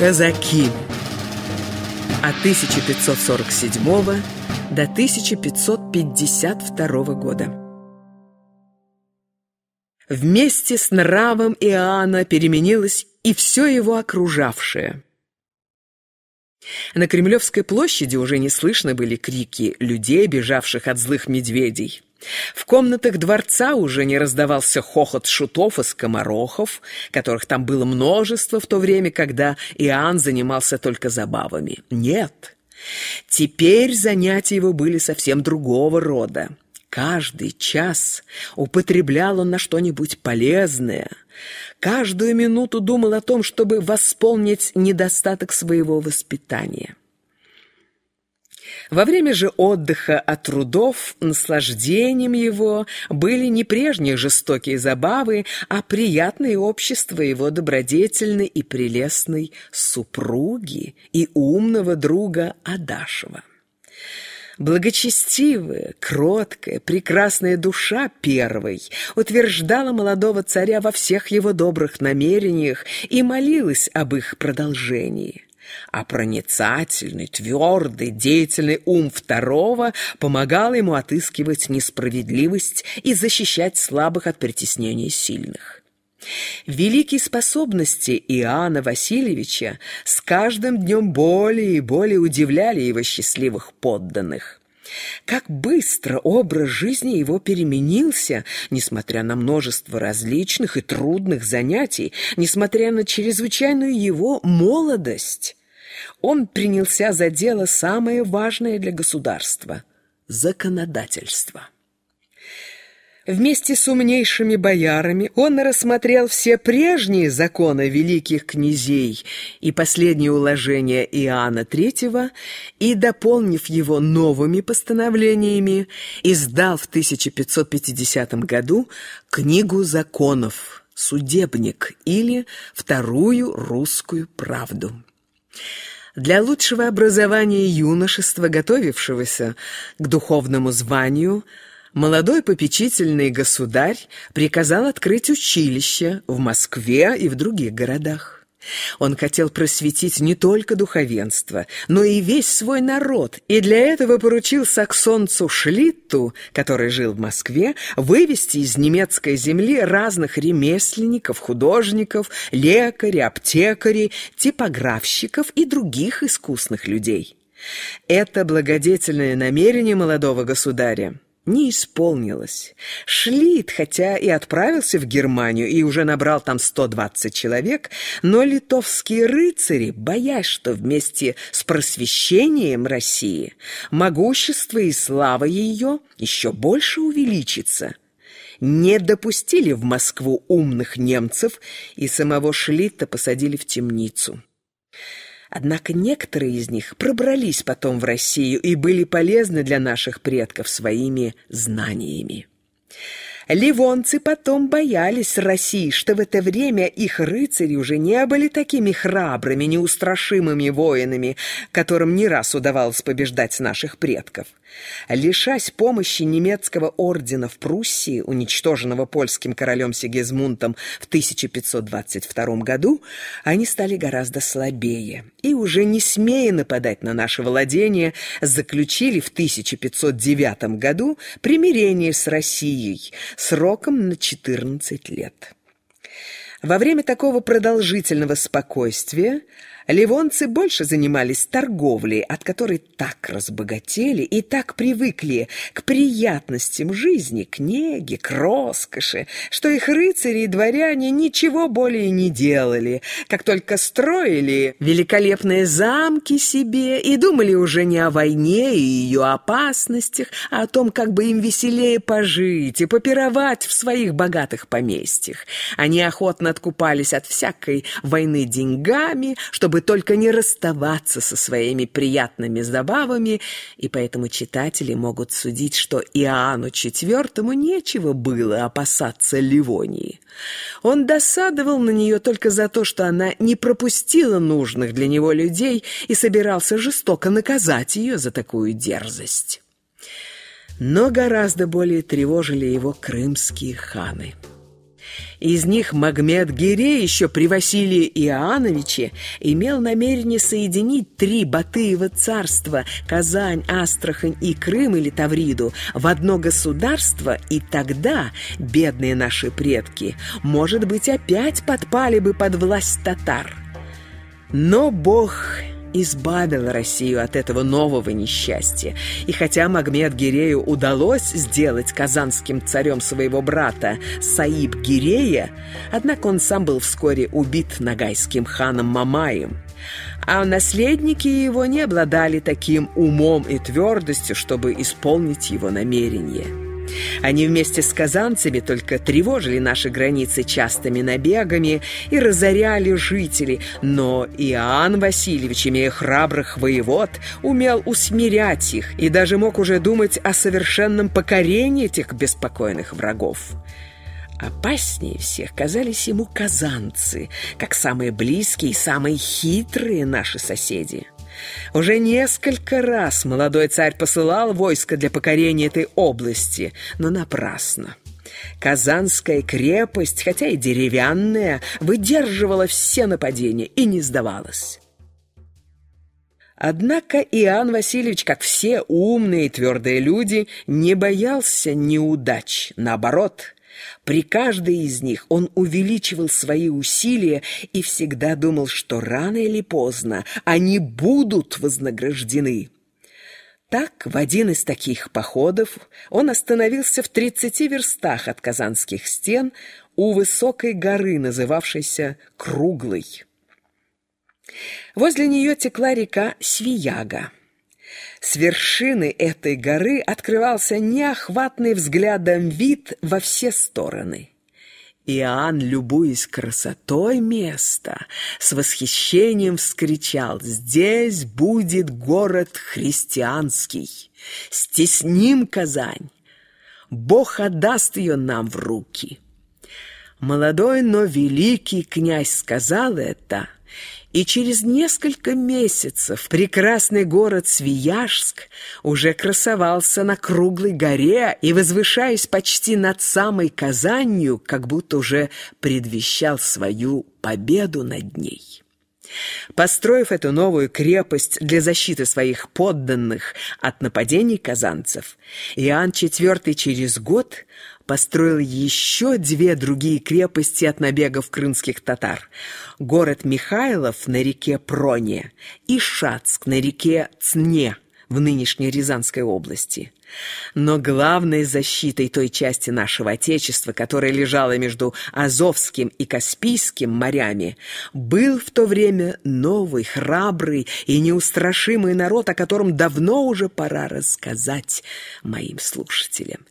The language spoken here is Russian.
Казаки от 1547 до 1552 года. Вместе с нравом Иоанна переменилось и все его окружавшее. На Кремлевской площади уже не слышно были крики людей, бежавших от злых медведей. В комнатах дворца уже не раздавался хохот шутов и скоморохов, которых там было множество в то время, когда Иоанн занимался только забавами. Нет, теперь занятия его были совсем другого рода. Каждый час употреблял он на что-нибудь полезное. Каждую минуту думал о том, чтобы восполнить недостаток своего воспитания. Во время же отдыха от трудов наслаждением его были не прежние жестокие забавы, а приятное общество его добродетельной и прелестной супруги и умного друга Адашева. Благочестивая, кроткая, прекрасная душа первой утверждала молодого царя во всех его добрых намерениях и молилась об их продолжении а проницательный, твердый, деятельный ум второго помогал ему отыскивать несправедливость и защищать слабых от притеснения сильных. Великие способности Иоанна Васильевича с каждым днем более и более удивляли его счастливых подданных. Как быстро образ жизни его переменился, несмотря на множество различных и трудных занятий, несмотря на чрезвычайную его молодость он принялся за дело самое важное для государства – законодательство. Вместе с умнейшими боярами он рассмотрел все прежние законы великих князей и последние уложения Иоанна III и, дополнив его новыми постановлениями, издал в 1550 году книгу законов «Судебник» или «Вторую русскую правду». Для лучшего образования юношества, готовившегося к духовному званию, молодой попечительный государь приказал открыть училище в Москве и в других городах. Он хотел просветить не только духовенство, но и весь свой народ, и для этого поручил саксонцу Шлитту, который жил в Москве, вывести из немецкой земли разных ремесленников, художников, лекарей, аптекарей, типографщиков и других искусных людей. Это благодетельное намерение молодого государя не исполнилось. Шлит, хотя и отправился в Германию и уже набрал там 120 человек, но литовские рыцари, боясь, что вместе с просвещением России могущество и слава ее еще больше увеличится, не допустили в Москву умных немцев и самого Шлита посадили в темницу. Однако некоторые из них пробрались потом в Россию и были полезны для наших предков своими знаниями. Ливонцы потом боялись России, что в это время их рыцари уже не были такими храбрыми, неустрашимыми воинами, которым не раз удавалось побеждать наших предков. Лишась помощи немецкого ордена в Пруссии, уничтоженного польским королем Сигизмунтом в 1522 году, они стали гораздо слабее и, уже не смея нападать на наше владение, заключили в 1509 году примирение с Россией сроком на 14 лет. Во время такого продолжительного спокойствия Ливонцы больше занимались торговлей, от которой так разбогатели и так привыкли к приятностям жизни, к неге, к роскоши, что их рыцари и дворяне ничего более не делали, как только строили великолепные замки себе и думали уже не о войне и ее опасностях, а о том, как бы им веселее пожить и попировать в своих богатых поместьях. Они охотно откупались от всякой войны деньгами, чтобы только не расставаться со своими приятными забавами, и поэтому читатели могут судить, что Иоанну IV нечего было опасаться Ливонии. Он досадовал на нее только за то, что она не пропустила нужных для него людей и собирался жестоко наказать ее за такую дерзость. Но гораздо более тревожили его крымские ханы – Из них Магмед Гире еще при Василии Иоанновиче имел намерение соединить три Батыева царства – Казань, Астрахань и Крым или Тавриду – в одно государство, и тогда бедные наши предки, может быть, опять подпали бы под власть татар. Но Бог избавил Россию от этого нового несчастья. И хотя Магмед Гирею удалось сделать казанским царем своего брата Саиб Гирея, однако он сам был вскоре убит нагайским ханом Мамаем. А наследники его не обладали таким умом и твердостью, чтобы исполнить его намерение. Они вместе с казанцами только тревожили наши границы частыми набегами и разоряли жителей, но Иоанн Васильевич, имея храбрых воевод, умел усмирять их и даже мог уже думать о совершенном покорении этих беспокойных врагов. Опаснее всех казались ему казанцы, как самые близкие и самые хитрые наши соседи. Уже несколько раз молодой царь посылал войско для покорения этой области, но напрасно. Казанская крепость, хотя и деревянная, выдерживала все нападения и не сдавалась. Однако Иоанн Васильевич, как все умные и твердые люди, не боялся неудач. Наоборот, при каждой из них он увеличивал свои усилия и всегда думал, что рано или поздно они будут вознаграждены. Так, в один из таких походов он остановился в 30 верстах от казанских стен у высокой горы, называвшейся Круглой. Возле нее текла река Свияга. С вершины этой горы открывался неохватный взглядом вид во все стороны. Иоанн, любуясь красотой места, с восхищением вскричал «Здесь будет город христианский! Стесним Казань! Бог отдаст ее нам в руки!» Молодой, но великий князь сказал это – и через несколько месяцев прекрасный город Свияжск уже красовался на круглой горе и, возвышаясь почти над самой Казанью, как будто уже предвещал свою победу над ней. Построив эту новую крепость для защиты своих подданных от нападений казанцев, Иоанн IV через год построил еще две другие крепости от набегов крымских татар. Город Михайлов на реке Проне и Шацк на реке Цне в нынешней Рязанской области. Но главной защитой той части нашего Отечества, которая лежала между Азовским и Каспийским морями, был в то время новый, храбрый и неустрашимый народ, о котором давно уже пора рассказать моим слушателям.